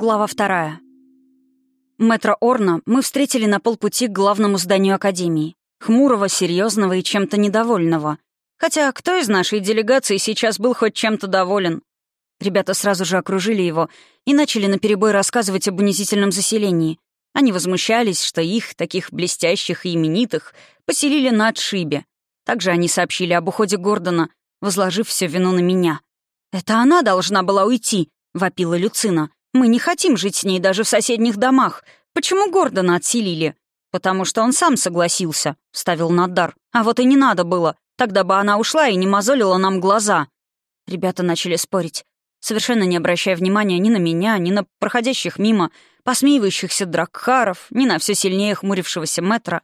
Глава вторая. Мэтра Орна мы встретили на полпути к главному зданию Академии. Хмурого, серьезного и чем-то недовольного. Хотя кто из нашей делегации сейчас был хоть чем-то доволен? Ребята сразу же окружили его и начали наперебой рассказывать об унизительном заселении. Они возмущались, что их, таких блестящих и именитых, поселили на отшибе. Также они сообщили об уходе Гордона, возложив все вину на меня. «Это она должна была уйти», — вопила Люцина. Мы не хотим жить с ней даже в соседних домах. Почему Гордона отселили? Потому что он сам согласился, — вставил Надар. А вот и не надо было. Тогда бы она ушла и не мозолила нам глаза. Ребята начали спорить, совершенно не обращая внимания ни на меня, ни на проходящих мимо, посмеивающихся дракхаров, ни на все сильнее хмурившегося метра.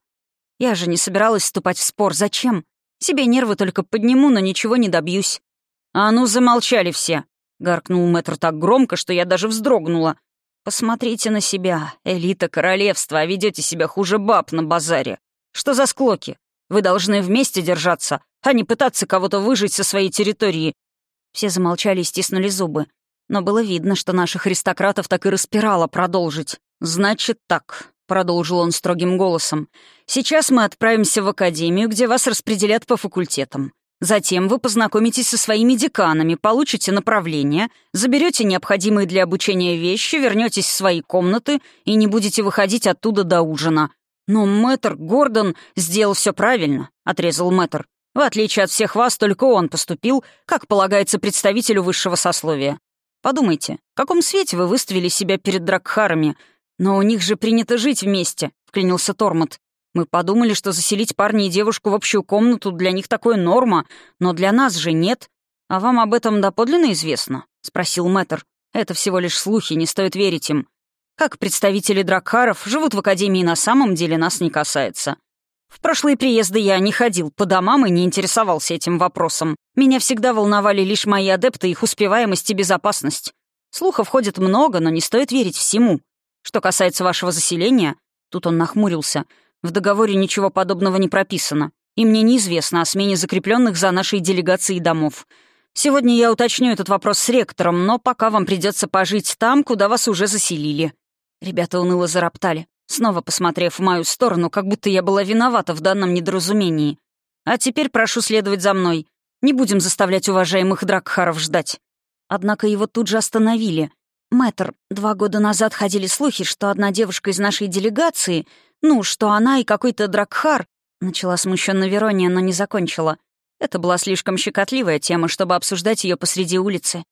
Я же не собиралась вступать в спор. Зачем? Себе нервы только подниму, но ничего не добьюсь. «А ну, замолчали все!» — гаркнул мэтр так громко, что я даже вздрогнула. «Посмотрите на себя, элита королевства, а ведете себя хуже баб на базаре. Что за склоки? Вы должны вместе держаться, а не пытаться кого-то выжить со своей территории». Все замолчали и стиснули зубы. Но было видно, что наших аристократов так и распирало продолжить. «Значит так», — продолжил он строгим голосом. «Сейчас мы отправимся в академию, где вас распределят по факультетам. Затем вы познакомитесь со своими деканами, получите направление, заберете необходимые для обучения вещи, вернетесь в свои комнаты и не будете выходить оттуда до ужина. Но мэтр Гордон сделал все правильно, отрезал мэтр. В отличие от всех вас, только он поступил, как полагается представителю высшего сословия. Подумайте, в каком свете вы выставили себя перед Дракхарами? Но у них же принято жить вместе, вклинился Тормот. Мы подумали, что заселить парня и девушку в общую комнату для них такое норма, но для нас же нет. А вам об этом доподлинно известно?» — спросил мэтр. «Это всего лишь слухи, не стоит верить им. Как представители Дракхаров живут в Академии на самом деле нас не касается. В прошлые приезды я не ходил по домам и не интересовался этим вопросом. Меня всегда волновали лишь мои адепты, их успеваемость и безопасность. Слухов ходит много, но не стоит верить всему. Что касается вашего заселения, тут он нахмурился — в договоре ничего подобного не прописано, и мне неизвестно о смене закрепленных за нашей делегацией домов. Сегодня я уточню этот вопрос с ректором, но пока вам придется пожить там, куда вас уже заселили». Ребята уныло зароптали, снова посмотрев в мою сторону, как будто я была виновата в данном недоразумении. «А теперь прошу следовать за мной. Не будем заставлять уважаемых Дракхаров ждать». Однако его тут же остановили. «Мэтр, два года назад ходили слухи, что одна девушка из нашей делегации ну, что она и какой-то Дракхар... Начала смущенно Верония, но не закончила. Это была слишком щекотливая тема, чтобы обсуждать ее посреди улицы.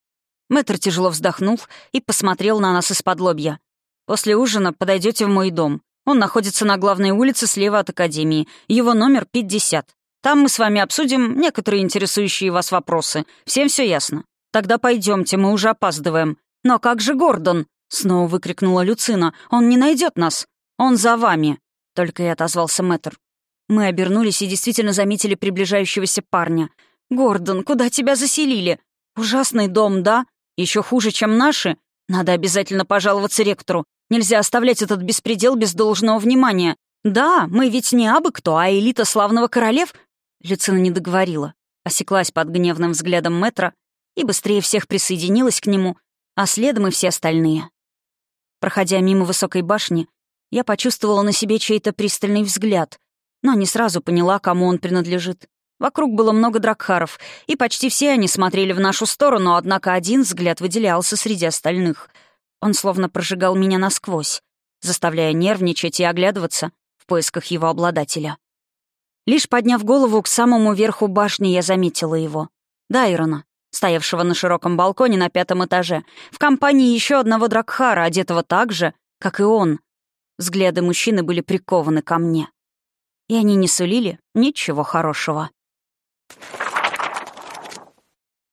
Мэтр тяжело вздохнул и посмотрел на нас из-под лобья. «После ужина подойдете в мой дом. Он находится на главной улице слева от Академии. Его номер 50. Там мы с вами обсудим некоторые интересующие вас вопросы. Всем все ясно. Тогда пойдемте, мы уже опаздываем. Но как же Гордон?» Снова выкрикнула Люцина. «Он не найдет нас. Он за вами!» — только и отозвался мэтр. Мы обернулись и действительно заметили приближающегося парня. «Гордон, куда тебя заселили? Ужасный дом, да? Еще хуже, чем наши? Надо обязательно пожаловаться ректору. Нельзя оставлять этот беспредел без должного внимания. Да, мы ведь не абы кто, а элита славного королев...» Люцина не договорила. Осеклась под гневным взглядом мэтра и быстрее всех присоединилась к нему, а следом и все остальные. Проходя мимо высокой башни, я почувствовала на себе чей-то пристальный взгляд, но не сразу поняла, кому он принадлежит. Вокруг было много дракхаров, и почти все они смотрели в нашу сторону, однако один взгляд выделялся среди остальных. Он словно прожигал меня насквозь, заставляя нервничать и оглядываться в поисках его обладателя. Лишь подняв голову к самому верху башни, я заметила его. Дайрона, стоявшего на широком балконе на пятом этаже, в компании еще одного дракхара, одетого так же, как и он, Взгляды мужчины были прикованы ко мне. И они не сулили ничего хорошего.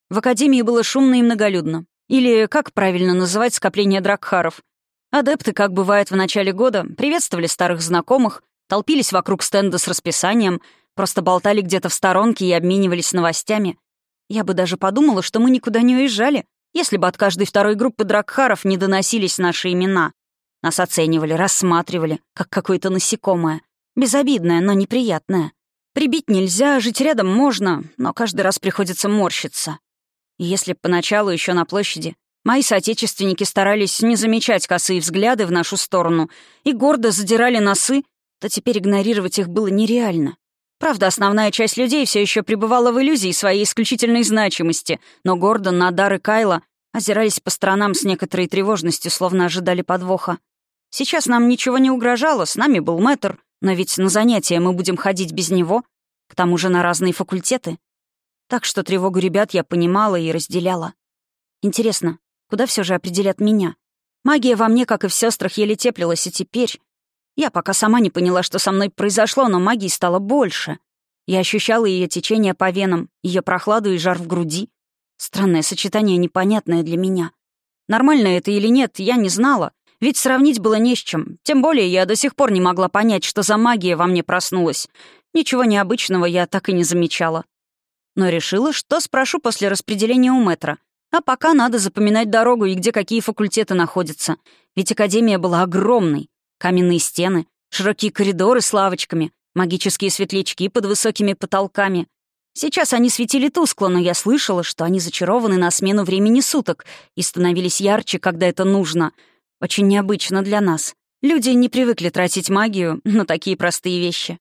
В академии было шумно и многолюдно. Или, как правильно называть скопление дракхаров. Адепты, как бывает в начале года, приветствовали старых знакомых, толпились вокруг стенда с расписанием, просто болтали где-то в сторонке и обменивались новостями. Я бы даже подумала, что мы никуда не уезжали, если бы от каждой второй группы дракхаров не доносились наши имена. Нас оценивали, рассматривали, как какое-то насекомое. Безобидное, но неприятное. Прибить нельзя, жить рядом можно, но каждый раз приходится морщиться. И если поначалу еще на площади Мои соотечественники старались не замечать косые взгляды в нашу сторону и гордо задирали носы, то теперь игнорировать их было нереально. Правда, основная часть людей все еще пребывала в иллюзии своей исключительной значимости, но Гордон, Надар и Кайла озирались по сторонам с некоторой тревожностью, словно ожидали подвоха. Сейчас нам ничего не угрожало, с нами был мэтр, но ведь на занятия мы будем ходить без него, к тому же на разные факультеты. Так что тревогу ребят я понимала и разделяла. Интересно, куда все же определят меня? Магия во мне, как и в сестрах, еле теплилась, и теперь... Я пока сама не поняла, что со мной произошло, но магии стало больше. Я ощущала ее течение по венам, ее прохладу и жар в груди. Странное сочетание, непонятное для меня. Нормально это или нет, я не знала, ведь сравнить было не с чем. Тем более я до сих пор не могла понять, что за магия во мне проснулась. Ничего необычного я так и не замечала. Но решила, что спрошу после распределения у метра. А пока надо запоминать дорогу и где какие факультеты находятся. Ведь академия была огромной. Каменные стены, широкие коридоры с лавочками, магические светлячки под высокими потолками. Сейчас они светили тускло, но я слышала, что они зачарованы на смену времени суток и становились ярче, когда это нужно — очень необычно для нас. Люди не привыкли тратить магию на такие простые вещи.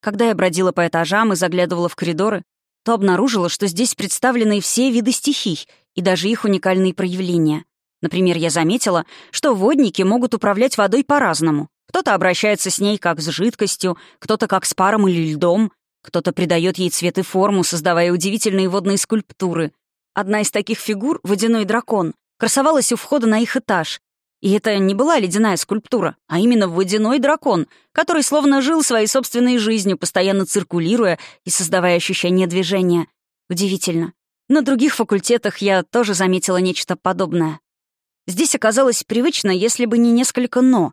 Когда я бродила по этажам и заглядывала в коридоры, то обнаружила, что здесь представлены все виды стихий и даже их уникальные проявления. Например, я заметила, что водники могут управлять водой по-разному. Кто-то обращается с ней как с жидкостью, кто-то как с паром или льдом, кто-то придает ей цвет и форму, создавая удивительные водные скульптуры. Одна из таких фигур, водяной дракон, красовалась у входа на их этаж, и это не была ледяная скульптура, а именно водяной дракон, который словно жил своей собственной жизнью, постоянно циркулируя и создавая ощущение движения. Удивительно. На других факультетах я тоже заметила нечто подобное. Здесь оказалось привычно, если бы не несколько «но».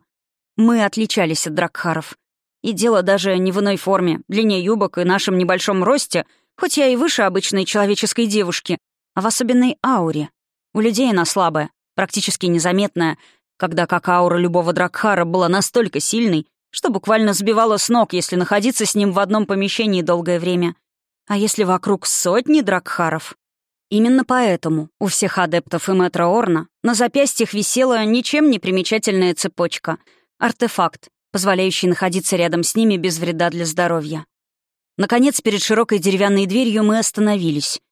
Мы отличались от дракхаров. И дело даже не в иной форме, длине юбок и нашем небольшом росте, хоть я и выше обычной человеческой девушки, а в особенной ауре. У людей она слабая, практически незаметная, когда как аура любого Дракхара была настолько сильной, что буквально сбивала с ног, если находиться с ним в одном помещении долгое время. А если вокруг сотни Дракхаров? Именно поэтому у всех адептов и Мэтра Орна на запястьях висела ничем не примечательная цепочка — артефакт, позволяющий находиться рядом с ними без вреда для здоровья. Наконец, перед широкой деревянной дверью мы остановились.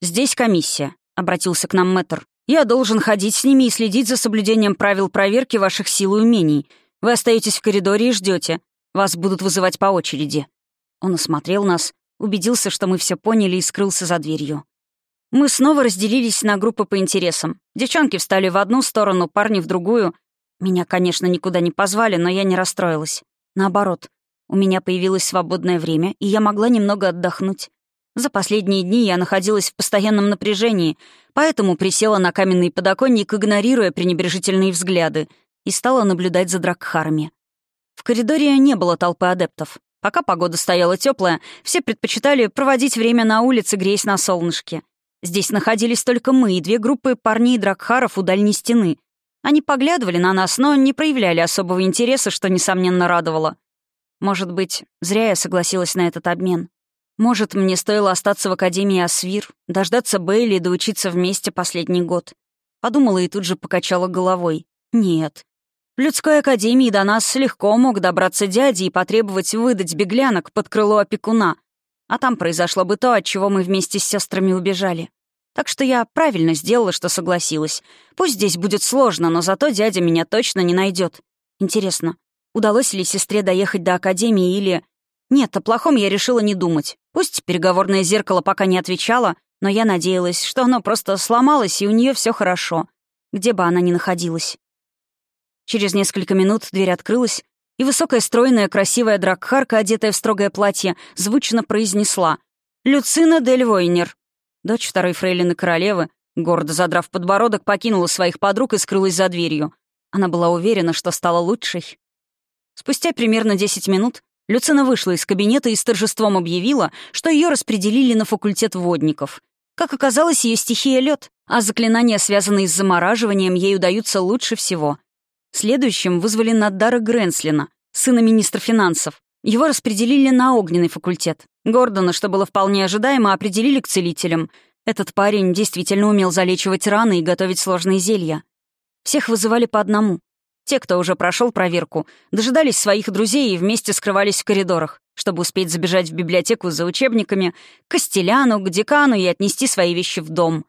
«Здесь комиссия», — обратился к нам Мэтр. Я должен ходить с ними и следить за соблюдением правил проверки ваших сил и умений. Вы остаетесь в коридоре и ждете. Вас будут вызывать по очереди». Он осмотрел нас, убедился, что мы все поняли и скрылся за дверью. Мы снова разделились на группы по интересам. Девчонки встали в одну сторону, парни в другую. Меня, конечно, никуда не позвали, но я не расстроилась. Наоборот, у меня появилось свободное время, и я могла немного отдохнуть. За последние дни я находилась в постоянном напряжении, поэтому присела на каменный подоконник, игнорируя пренебрежительные взгляды, и стала наблюдать за дракхарами. В коридоре не было толпы адептов. Пока погода стояла теплая, все предпочитали проводить время на улице, греясь на солнышке. Здесь находились только мы и две группы парней дракхаров у дальней стены. Они поглядывали на нас, но не проявляли особого интереса, что, несомненно, радовало. Может быть, зря я согласилась на этот обмен. Может, мне стоило остаться в Академии Асвир, дождаться Бейли и доучиться вместе последний год. Подумала и тут же покачала головой. Нет. В людской академии до нас легко мог добраться дядя и потребовать выдать беглянок под крыло опекуна. А там произошло бы то, от чего мы вместе с сестрами убежали. Так что я правильно сделала, что согласилась. Пусть здесь будет сложно, но зато дядя меня точно не найдет. Интересно, удалось ли сестре доехать до академии или... Нет, о плохом я решила не думать. Пусть переговорное зеркало пока не отвечало, но я надеялась, что оно просто сломалось, и у нее все хорошо, где бы она ни находилась. Через несколько минут дверь открылась, и высокая, стройная, красивая дракхарка, одетая в строгое платье, звучно произнесла «Люцина дель Войнер». Дочь второй фрейлины королевы, гордо задрав подбородок, покинула своих подруг и скрылась за дверью. Она была уверена, что стала лучшей. Спустя примерно 10 минут Люцина вышла из кабинета и с торжеством объявила, что ее распределили на факультет водников. Как оказалось, ее стихия — лед, а заклинания, связанные с замораживанием, ей удаются лучше всего. Следующим вызвали Наддара Гренслина, сына министра финансов. Его распределили на огненный факультет. Гордона, что было вполне ожидаемо, определили к целителям. Этот парень действительно умел залечивать раны и готовить сложные зелья. Всех вызывали по одному. Те, кто уже прошел проверку, дожидались своих друзей и вместе скрывались в коридорах, чтобы успеть забежать в библиотеку за учебниками, к Костеляну, к декану и отнести свои вещи в дом.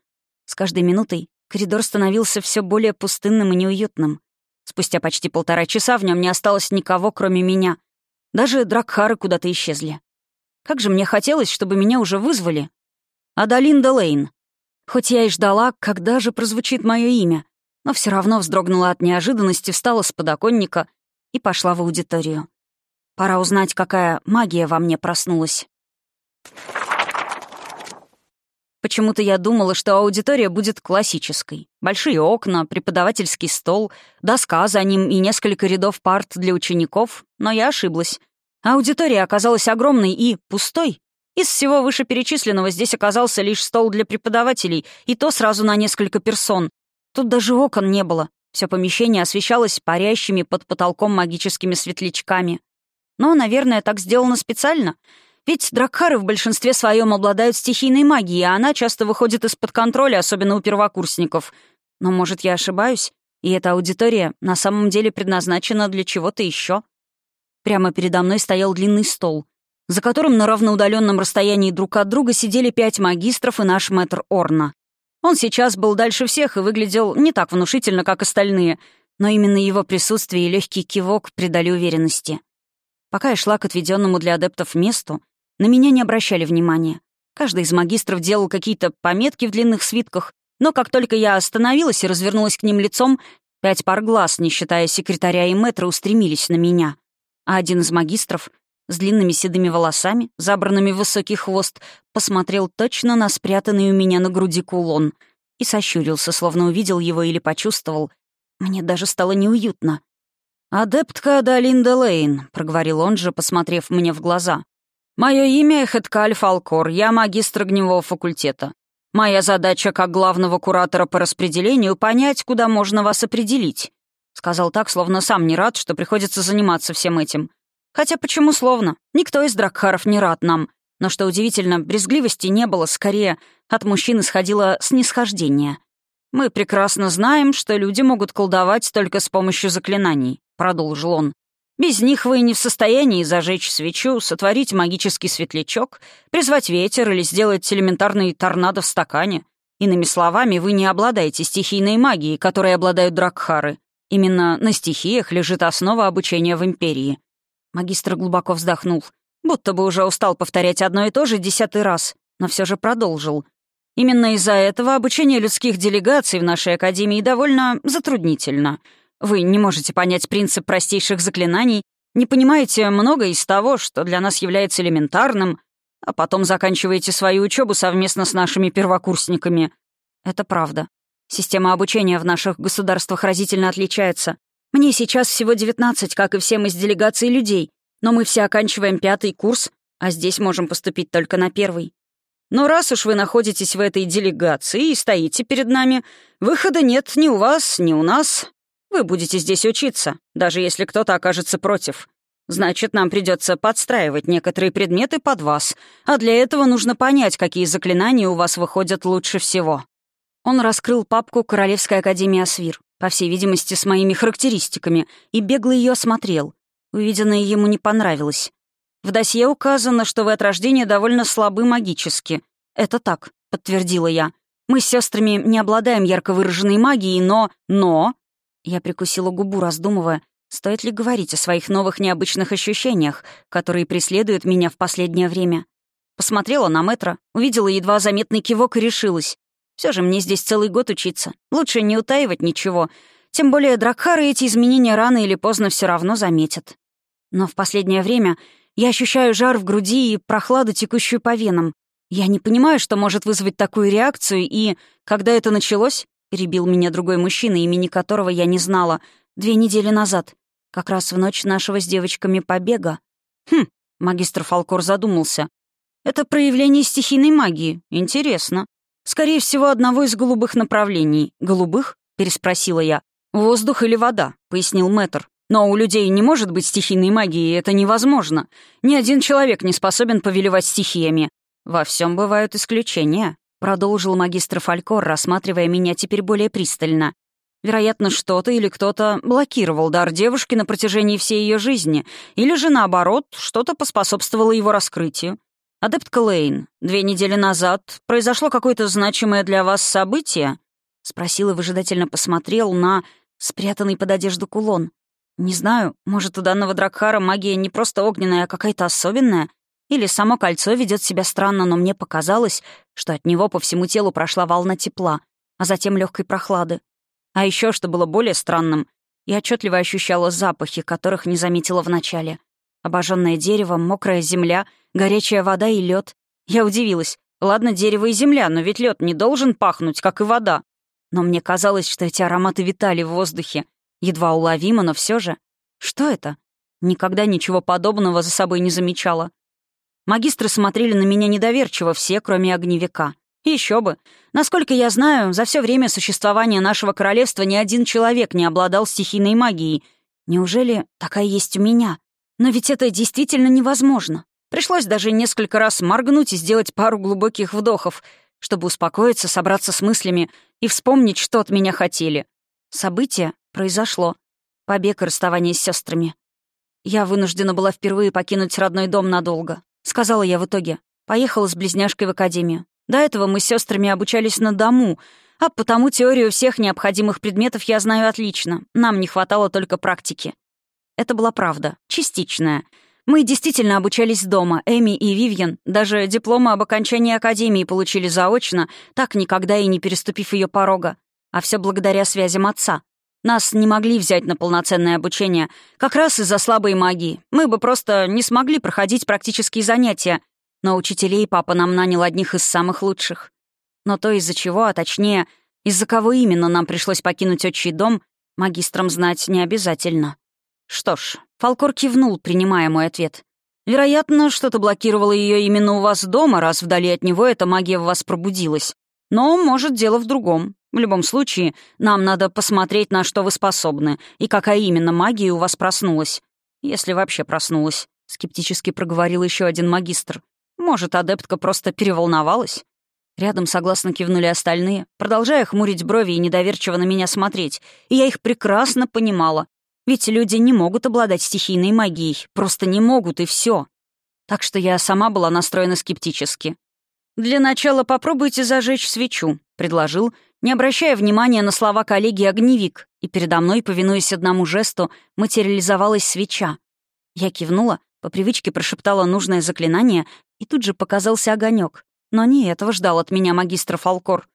С каждой минутой коридор становился все более пустынным и неуютным. Спустя почти полтора часа в нем не осталось никого, кроме меня. Даже Дракхары куда-то исчезли. Как же мне хотелось, чтобы меня уже вызвали. Адалинда Лейн. Хоть я и ждала, когда же прозвучит мое имя, но все равно вздрогнула от неожиданности, встала с подоконника и пошла в аудиторию. Пора узнать, какая магия во мне проснулась. Почему-то я думала, что аудитория будет классической. Большие окна, преподавательский стол, доска за ним и несколько рядов парт для учеников, но я ошиблась. Аудитория оказалась огромной и пустой. Из всего вышеперечисленного здесь оказался лишь стол для преподавателей, и то сразу на несколько персон. Тут даже окон не было. Все помещение освещалось парящими под потолком магическими светлячками. Но, наверное, так сделано специально — ведь дракхары в большинстве своем обладают стихийной магией, а она часто выходит из-под контроля, особенно у первокурсников. Но, может, я ошибаюсь, и эта аудитория на самом деле предназначена для чего-то еще. Прямо передо мной стоял длинный стол, за которым на равноудаленном расстоянии друг от друга сидели пять магистров и наш мэтр Орна. Он сейчас был дальше всех и выглядел не так внушительно, как остальные, но именно его присутствие и легкий кивок придали уверенности. Пока я шла к отведенному для адептов месту, на меня не обращали внимания. Каждый из магистров делал какие-то пометки в длинных свитках, но как только я остановилась и развернулась к ним лицом, пять пар глаз, не считая секретаря и мэтра, устремились на меня. А один из магистров с длинными седыми волосами, забранными в высокий хвост, посмотрел точно на спрятанный у меня на груди кулон и сощурился, словно увидел его или почувствовал. Мне даже стало неуютно. «Адептка Адалинда Лейн», — проговорил он же, посмотрев мне в глаза. Мое имя Хеткаль Фалкор, я магистр огневого факультета. Моя задача как главного куратора по распределению — понять, куда можно вас определить. Сказал так, словно сам не рад, что приходится заниматься всем этим. Хотя почему словно? Никто из Дракхаров не рад нам. Но что удивительно, брезгливости не было, скорее, от мужчин исходило снисхождение. «Мы прекрасно знаем, что люди могут колдовать только с помощью заклинаний», — продолжил он. Без них вы не в состоянии зажечь свечу, сотворить магический светлячок, призвать ветер или сделать элементарный торнадо в стакане. Иными словами, вы не обладаете стихийной магией, которой обладают дракхары. Именно на стихиях лежит основа обучения в Империи. Магистр глубоко вздохнул, будто бы уже устал повторять одно и то же десятый раз, но все же продолжил. Именно из-за этого обучение людских делегаций в нашей Академии довольно затруднительно — вы не можете понять принцип простейших заклинаний, не понимаете многое из того, что для нас является элементарным, а потом заканчиваете свою учебу совместно с нашими первокурсниками. Это правда. Система обучения в наших государствах разительно отличается. Мне сейчас всего 19, как и всем из делегации людей, но мы все оканчиваем пятый курс, а здесь можем поступить только на первый. Но раз уж вы находитесь в этой делегации и стоите перед нами, выхода нет ни у вас, ни у нас, вы будете здесь учиться, даже если кто-то окажется против. Значит, нам придется подстраивать некоторые предметы под вас, а для этого нужно понять, какие заклинания у вас выходят лучше всего». Он раскрыл папку Королевской Академии Асвир, по всей видимости, с моими характеристиками, и бегло ее осмотрел. Увиденное ему не понравилось. В досье указано, что вы от рождения довольно слабы магически. «Это так», — подтвердила я. «Мы с сестрами не обладаем ярко выраженной магией, но... Но...» Я прикусила губу, раздумывая, стоит ли говорить о своих новых необычных ощущениях, которые преследуют меня в последнее время. Посмотрела на метро, увидела едва заметный кивок и решилась. Все же мне здесь целый год учиться. Лучше не утаивать ничего. Тем более Дракхары эти изменения рано или поздно все равно заметят. Но в последнее время я ощущаю жар в груди и прохладу, текущую по венам. Я не понимаю, что может вызвать такую реакцию, и когда это началось, Перебил меня другой мужчина, имени которого я не знала, две недели назад, как раз в ночь нашего с девочками побега. Хм, магистр Фалкор задумался. Это проявление стихийной магии. Интересно. Скорее всего, одного из голубых направлений. Голубых? Переспросила я. «Воздух или вода», — пояснил мэтр. «Но у людей не может быть стихийной магии, это невозможно. Ни один человек не способен повелевать стихиями. Во всем бывают исключения». Продолжил магистр Фалькор, рассматривая меня теперь более пристально. Вероятно, что-то или кто-то блокировал дар девушки на протяжении всей ее жизни, или же, наоборот, что-то поспособствовало его раскрытию. «Адепт Клейн, две недели назад произошло какое-то значимое для вас событие?» — спросил и выжидательно посмотрел на спрятанный под одежду кулон. «Не знаю, может, у данного Дракхара магия не просто огненная, а какая-то особенная? Или само кольцо ведет себя странно, но мне показалось, что от него по всему телу прошла волна тепла, а затем легкой прохлады. А еще, что было более странным, я отчетливо ощущала запахи, которых не заметила вначале. Обожженное дерево, мокрая земля, горячая вода и лед. Я удивилась. Ладно, дерево и земля, но ведь лед не должен пахнуть, как и вода. Но мне казалось, что эти ароматы витали в воздухе. Едва уловимо, но все же. Что это? Никогда ничего подобного за собой не замечала. Магистры смотрели на меня недоверчиво, все, кроме огневика. Еще бы. Насколько я знаю, за все время существования нашего королевства ни один человек не обладал стихийной магией. Неужели такая есть у меня? Но ведь это действительно невозможно. Пришлось даже несколько раз моргнуть и сделать пару глубоких вдохов, чтобы успокоиться, собраться с мыслями и вспомнить, что от меня хотели. Событие произошло. Побег и расставание с сестрами. Я вынуждена была впервые покинуть родной дом надолго. Сказала я в итоге. Поехала с близняшкой в академию. До этого мы с сестрами обучались на дому, а потому теорию всех необходимых предметов я знаю отлично. Нам не хватало только практики. Это была правда, частичная. Мы действительно обучались дома. Эми и Вивьен даже дипломы об окончании академии получили заочно, так никогда и не переступив ее порога. А все благодаря связям отца. Нас не могли взять на полноценное обучение, как раз из-за слабой магии. Мы бы просто не смогли проходить практические занятия, но учителей папа нам нанял одних из самых лучших. Но то, из-за чего, а точнее, из-за кого именно нам пришлось покинуть отчий дом, магистрам знать не обязательно. Что ж, Фалкор кивнул, принимая мой ответ. Вероятно, что-то блокировало ее именно у вас дома, раз вдали от него эта магия в вас пробудилась. Но, может, дело в другом. В любом случае, нам надо посмотреть, на что вы способны, и какая именно магия у вас проснулась. Если вообще проснулась, — скептически проговорил еще один магистр. Может, адептка просто переволновалась? Рядом согласно кивнули остальные, продолжая хмурить брови и недоверчиво на меня смотреть, и я их прекрасно понимала. Ведь люди не могут обладать стихийной магией, просто не могут, и все. Так что я сама была настроена скептически. «Для начала попробуйте зажечь свечу», — предложил, не обращая внимания на слова коллеги огневик, и передо мной, повинуясь одному жесту, материализовалась свеча. Я кивнула, по привычке прошептала нужное заклинание, и тут же показался огонек. Но не этого ждал от меня магистр Фалкор.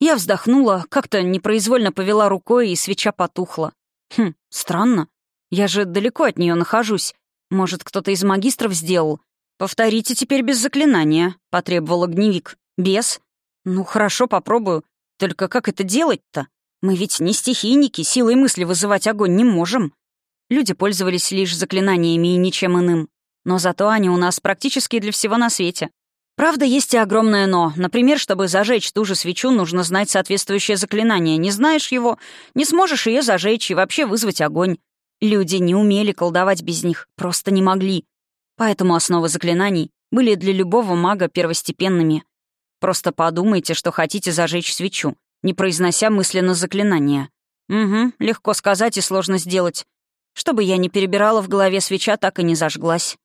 Я вздохнула, как-то непроизвольно повела рукой, и свеча потухла. Хм, странно. Я же далеко от нее нахожусь. Может, кто-то из магистров сделал? «Повторите теперь без заклинания», — потребовал огневик. «Без? Ну, хорошо, попробую. Только как это делать-то? Мы ведь не стихийники, силой мысли вызывать огонь не можем». Люди пользовались лишь заклинаниями и ничем иным. Но зато они у нас практически для всего на свете. Правда, есть и огромное «но». Например, чтобы зажечь ту же свечу, нужно знать соответствующее заклинание. Не знаешь его, не сможешь ее зажечь и вообще вызвать огонь. Люди не умели колдовать без них, просто не могли. Поэтому основы заклинаний были для любого мага первостепенными. Просто подумайте, что хотите зажечь свечу, не произнося мысленно заклинания. Угу, легко сказать и сложно сделать. Чтобы я не перебирала в голове свеча, так и не зажглась.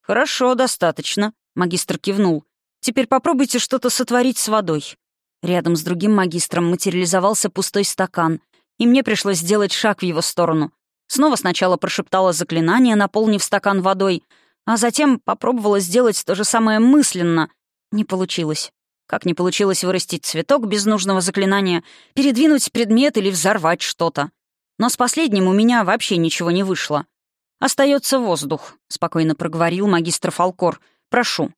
«Хорошо, достаточно», — магистр кивнул. «Теперь попробуйте что-то сотворить с водой». Рядом с другим магистром материализовался пустой стакан, и мне пришлось сделать шаг в его сторону. Снова сначала прошептала заклинание, наполнив стакан водой, а затем попробовала сделать то же самое мысленно. Не получилось. Как не получилось вырастить цветок без нужного заклинания, передвинуть предмет или взорвать что-то. Но с последним у меня вообще ничего не вышло. «Остается воздух», — спокойно проговорил магистр Фалкор. «Прошу».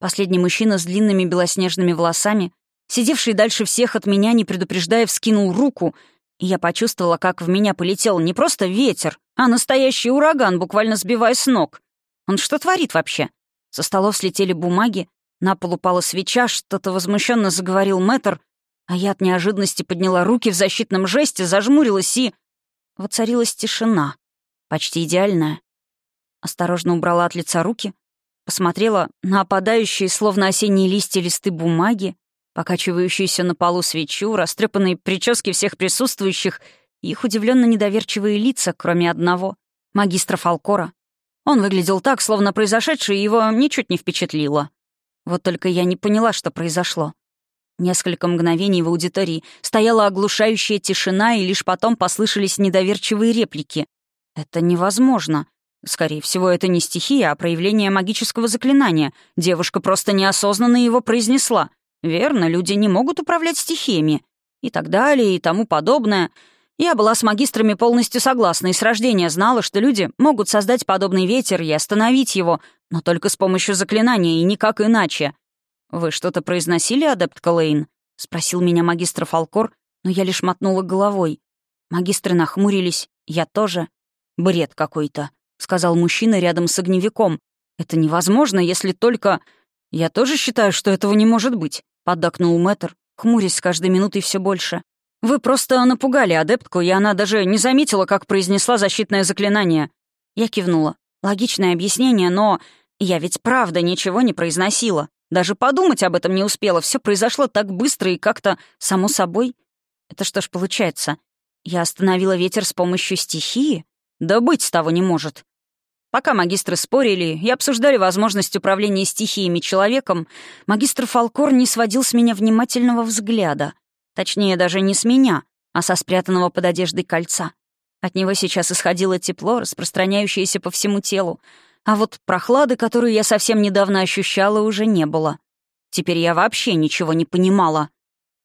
Последний мужчина с длинными белоснежными волосами, сидевший дальше всех от меня, не предупреждая, вскинул руку, и я почувствовала, как в меня полетел не просто ветер, а настоящий ураган, буквально сбивая с ног. Он что творит вообще? Со столов слетели бумаги, на пол упала свеча, что-то возмущенно заговорил мэтр, а я от неожиданности подняла руки в защитном жесте, зажмурилась и... Воцарилась тишина. Почти идеальная. Осторожно убрала от лица руки, посмотрела на опадающие, словно осенние листья, листы бумаги, Покачивающуюся на полу свечу, растрепанные прически всех присутствующих и их удивленно недоверчивые лица, кроме одного — магистра Фалкора. Он выглядел так, словно произошедшее его ничуть не впечатлило. Вот только я не поняла, что произошло. Несколько мгновений в аудитории стояла оглушающая тишина, и лишь потом послышались недоверчивые реплики. «Это невозможно. Скорее всего, это не стихия, а проявление магического заклинания. Девушка просто неосознанно его произнесла. Верно, люди не могут управлять стихиями. И так далее, и тому подобное. Я была с магистрами полностью согласна и с рождения знала, что люди могут создать подобный ветер и остановить его, но только с помощью заклинания и никак иначе. «Вы что-то произносили, адепт Калейн?» — спросил меня магистр Фалкор, но я лишь мотнула головой. Магистры нахмурились, я тоже. «Бред какой-то», — сказал мужчина рядом с огневиком. «Это невозможно, если только...» «Я тоже считаю, что этого не может быть», — поддакнул мэтр, хмурясь с каждой минутой все больше. «Вы просто напугали адептку, и она даже не заметила, как произнесла защитное заклинание». Я кивнула. Логичное объяснение, но я ведь правда ничего не произносила. Даже подумать об этом не успела. Все произошло так быстро и как-то само собой. Это что ж получается? Я остановила ветер с помощью стихии? Да быть того не может. Пока магистры спорили и обсуждали возможность управления стихиями человеком, магистр Фалкор не сводил с меня внимательного взгляда. Точнее, даже не с меня, а со спрятанного под одеждой кольца. От него сейчас исходило тепло, распространяющееся по всему телу, а вот прохлады, которую я совсем недавно ощущала, уже не было. Теперь я вообще ничего не понимала.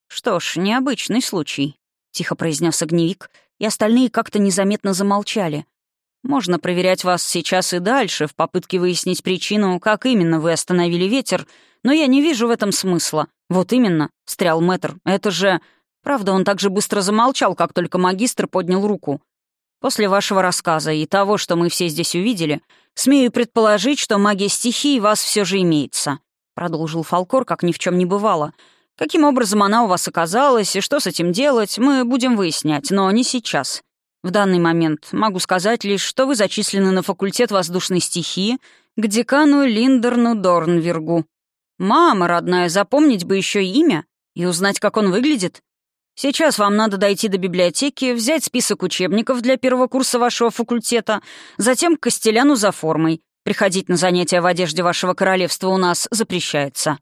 «Что ж, необычный случай», — тихо произнес огневик, и остальные как-то незаметно замолчали. «Можно проверять вас сейчас и дальше в попытке выяснить причину, как именно вы остановили ветер, но я не вижу в этом смысла. Вот именно», — встрял мэтр, — «это же...» Правда, он так же быстро замолчал, как только магистр поднял руку. «После вашего рассказа и того, что мы все здесь увидели, Смею предположить, что магия стихии вас все же имеется», — продолжил Фалкор, как ни в чем не бывало. «Каким образом она у вас оказалась и что с этим делать, мы будем выяснять, но не сейчас. В данный момент могу сказать лишь, что вы зачислены на факультет воздушной стихии к декану Линдерну Дорнвергу. Мама родная, запомнить бы еще имя и узнать, как он выглядит. Сейчас вам надо дойти до библиотеки, взять список учебников для первого курса вашего факультета, затем к Костеляну за формой. Приходить на занятия в одежде вашего королевства у нас запрещается».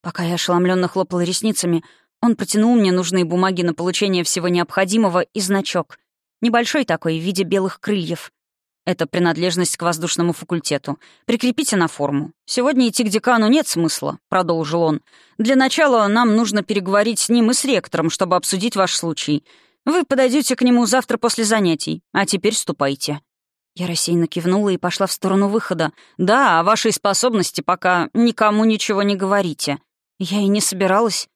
Пока я ошеломленно хлопала ресницами, он протянул мне нужные бумаги на получение всего необходимого и значок. Небольшой такой, в виде белых крыльев. Это принадлежность к воздушному факультету. Прикрепите на форму. Сегодня идти к декану нет смысла», — продолжил он. «Для начала нам нужно переговорить с ним и с ректором, чтобы обсудить ваш случай. Вы подойдете к нему завтра после занятий, а теперь ступайте». Я рассеянно кивнула и пошла в сторону выхода. «Да, о вашей способности пока никому ничего не говорите». Я и не собиралась.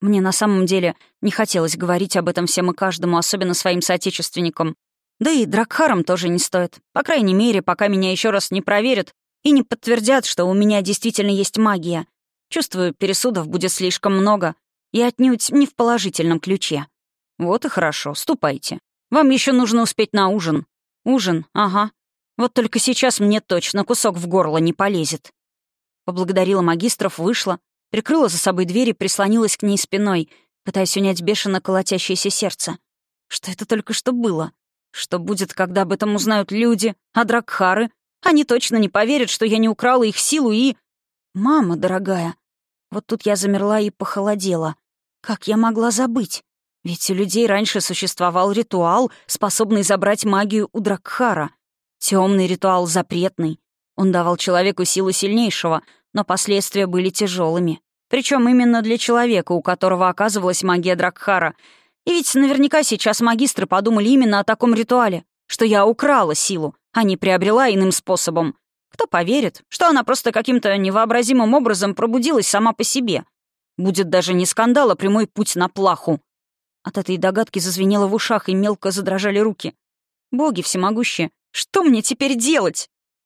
Мне на самом деле не хотелось говорить об этом всем и каждому, особенно своим соотечественникам. Да и Дракхарам тоже не стоит. По крайней мере, пока меня еще раз не проверят и не подтвердят, что у меня действительно есть магия. Чувствую, пересудов будет слишком много, и отнюдь не в положительном ключе. Вот и хорошо, ступайте. Вам еще нужно успеть на ужин. Ужин, ага. Вот только сейчас мне точно кусок в горло не полезет. Поблагодарила магистров, вышла, прикрыла за собой дверь и прислонилась к ней спиной, пытаясь унять бешено колотящееся сердце. Что это только что было? Что будет, когда об этом узнают люди, а Дракхары? Они точно не поверят, что я не украла их силу и... Мама дорогая. Вот тут я замерла и похолодела. Как я могла забыть? Ведь у людей раньше существовал ритуал, способный забрать магию у Дракхара. Темный ритуал запретный. Он давал человеку силу сильнейшего, но последствия были тяжелыми. Причем именно для человека, у которого оказывалась магия Дракхара — и ведь наверняка сейчас магистры подумали именно о таком ритуале, что я украла силу, а не приобрела иным способом. Кто поверит, что она просто каким-то невообразимым образом пробудилась сама по себе? Будет даже не скандал, а прямой путь на плаху. От этой догадки зазвенело в ушах и мелко задрожали руки. Боги всемогущие, что мне теперь делать?